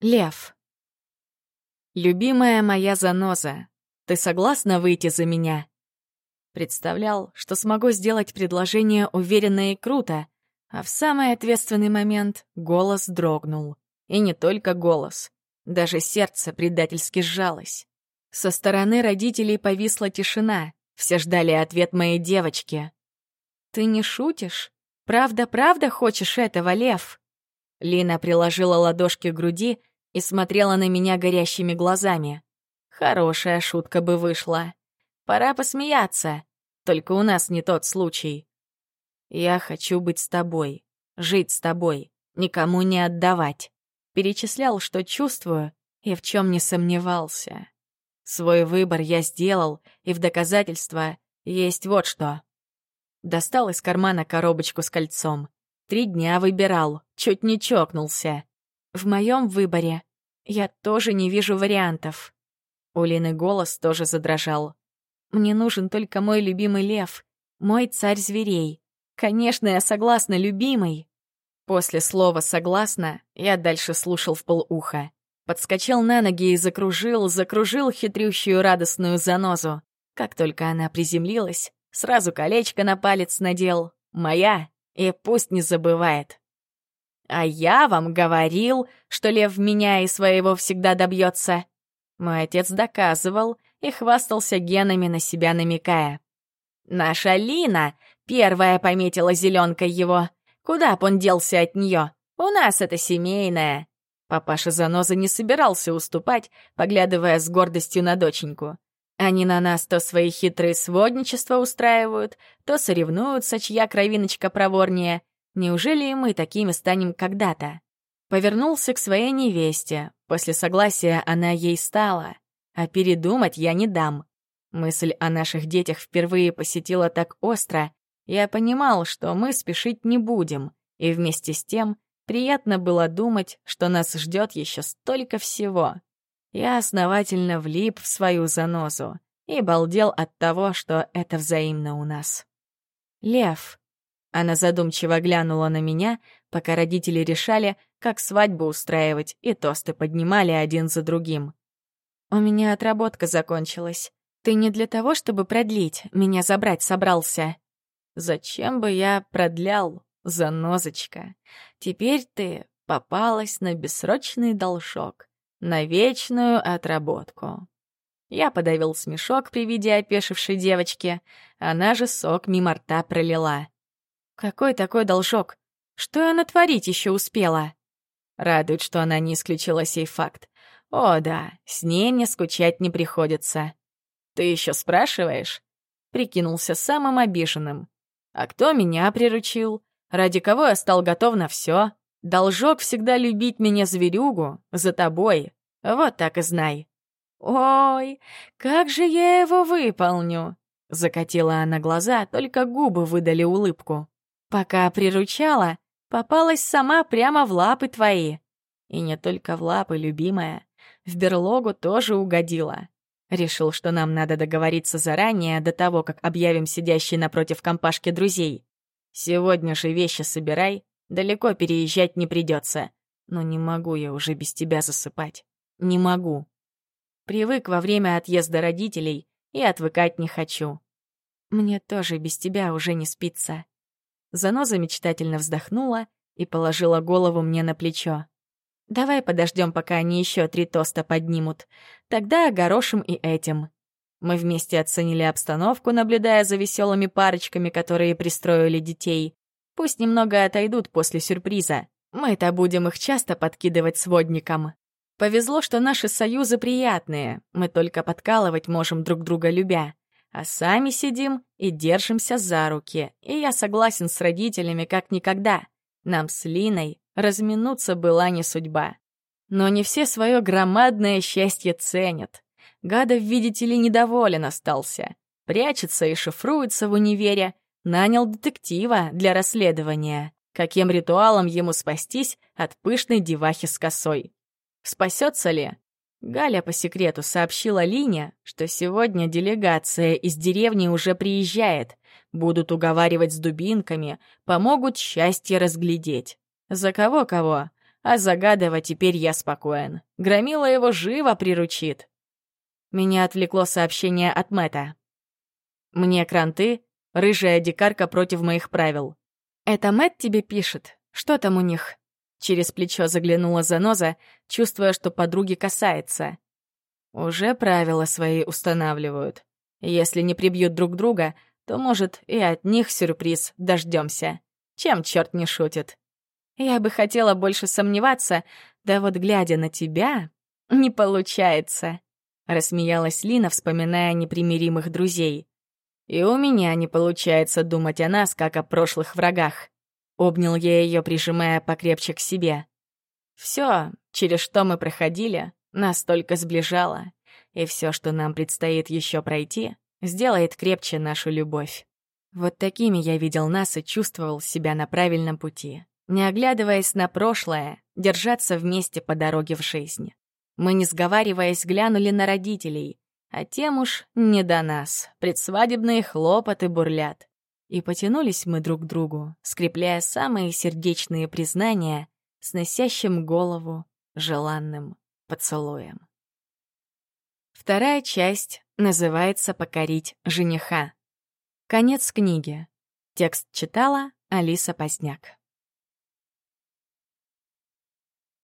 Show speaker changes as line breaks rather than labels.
Лев. Любимая моя заноза, ты согласна выйти за меня? Представлял, что смогу сделать предложение уверенно и круто, а в самый ответственный момент голос дрогнул. И не только голос. Даже сердце предательски сжалось. Со стороны родителей повисла тишина. Все ждали ответ моей девочки. «Ты не шутишь? Правда-правда хочешь этого, Лев?» Лина приложила ладошки к груди и смотрела на меня горящими глазами. Хорошая шутка бы вышла. Пора посмеяться. Только у нас не тот случай. Я хочу быть с тобой, жить с тобой, никому не отдавать. Перечислял, что чувствую, и в чем не сомневался. Свой выбор я сделал, и в доказательство есть вот что. Достал из кармана коробочку с кольцом. Три дня выбирал, чуть не чокнулся. В моем выборе я тоже не вижу вариантов. У Лины голос тоже задрожал. Мне нужен только мой любимый лев, мой царь зверей. Конечно, я согласна, любимый. После слова «согласна» я дальше слушал в полуха. Подскочил на ноги и закружил, закружил хитрющую радостную занозу. Как только она приземлилась, сразу колечко на палец надел. Моя и пусть не забывает. А я вам говорил, что лев меня и своего всегда добьется. Мой отец доказывал и хвастался генами на себя намекая. Наша Лина первая пометила зеленкой его. Куда б он делся от нее? У нас это семейное. Папаша Заноза не собирался уступать, поглядывая с гордостью на доченьку. Они на нас то свои хитрые сводничества устраивают, то соревнуются, чья кровиночка проворнее. Неужели и мы такими станем когда-то? Повернулся к своей невесте. После согласия она ей стала. А передумать я не дам. Мысль о наших детях впервые посетила так остро. Я понимал, что мы спешить не будем. И вместе с тем приятно было думать, что нас ждет еще столько всего. Я основательно влип в свою занозу и балдел от того, что это взаимно у нас. «Лев». Она задумчиво глянула на меня, пока родители решали, как свадьбу устраивать, и тосты поднимали один за другим. «У меня отработка закончилась. Ты не для того, чтобы продлить, меня забрать собрался». «Зачем бы я продлял, занозочка? Теперь ты попалась на бессрочный должок на вечную отработку. Я подавил смешок при виде опешившей девочки, она же сок мимо рта пролила. Какой такой должок? Что она творить еще успела? Радует, что она не исключила сей факт. О да, с ней мне скучать не приходится. Ты еще спрашиваешь? Прикинулся самым обиженным. А кто меня приручил? Ради кого я стал готов на все? Должок всегда любить меня зверюгу, за тобой. Вот так и знай. Ой, как же я его выполню? Закатила она глаза, только губы выдали улыбку. Пока приручала, попалась сама прямо в лапы твои. И не только в лапы, любимая. В берлогу тоже угодила. Решил, что нам надо договориться заранее, до того, как объявим сидящий напротив компашки друзей. Сегодня же вещи собирай, Далеко переезжать не придется. Но не могу я уже без тебя засыпать. Не могу. Привык во время отъезда родителей и отвыкать не хочу. Мне тоже без тебя уже не спится. Заноза мечтательно вздохнула и положила голову мне на плечо. Давай подождем, пока они еще три тоста поднимут. Тогда огорошим и этим. Мы вместе оценили обстановку, наблюдая за веселыми парочками, которые пристроили детей. Пусть немного отойдут после сюрприза. Мы-то будем их часто подкидывать сводникам. Повезло, что наши союзы приятные. Мы только подкалывать можем друг друга любя. А сами сидим и держимся за руки. И я согласен с родителями как никогда. Нам с Линой разминуться была не судьба. Но не все свое громадное счастье ценят. Гадов, видите ли, недоволен остался. Прячется и шифруется в универе, нанял детектива для расследования, каким ритуалом ему спастись от пышной девахи с косой. Спасется ли? Галя по секрету сообщила Лине, что сегодня делегация из деревни уже приезжает, будут уговаривать с дубинками, помогут счастье разглядеть. За кого-кого, А загадывать теперь я спокоен. Громила его живо приручит. Меня отвлекло сообщение от Мэта. Мне кранты, рыжая дикарка против моих правил. Это Мэт тебе пишет? Что там у них? Через плечо заглянула заноза, чувствуя, что подруги касается. Уже правила свои устанавливают. Если не прибьют друг друга, то, может, и от них сюрприз дождемся. Чем черт не шутит? Я бы хотела больше сомневаться, да вот глядя на тебя, не получается. Рассмеялась Лина, вспоминая непримиримых друзей. И у меня не получается думать о нас, как о прошлых врагах. Обнял я ее, прижимая покрепче к себе. Все, через что мы проходили, нас только сближало, и все, что нам предстоит еще пройти, сделает крепче нашу любовь. Вот такими я видел нас и чувствовал себя на правильном пути. Не оглядываясь на прошлое, держаться вместе по дороге в жизнь. Мы, не сговариваясь, глянули на родителей, а тем уж не до нас, предсвадебные хлопоты бурлят. И потянулись мы друг к другу, скрепляя самые сердечные признания с носящим голову желанным поцелуем. Вторая часть называется «Покорить жениха». Конец книги. Текст читала Алиса Поздняк.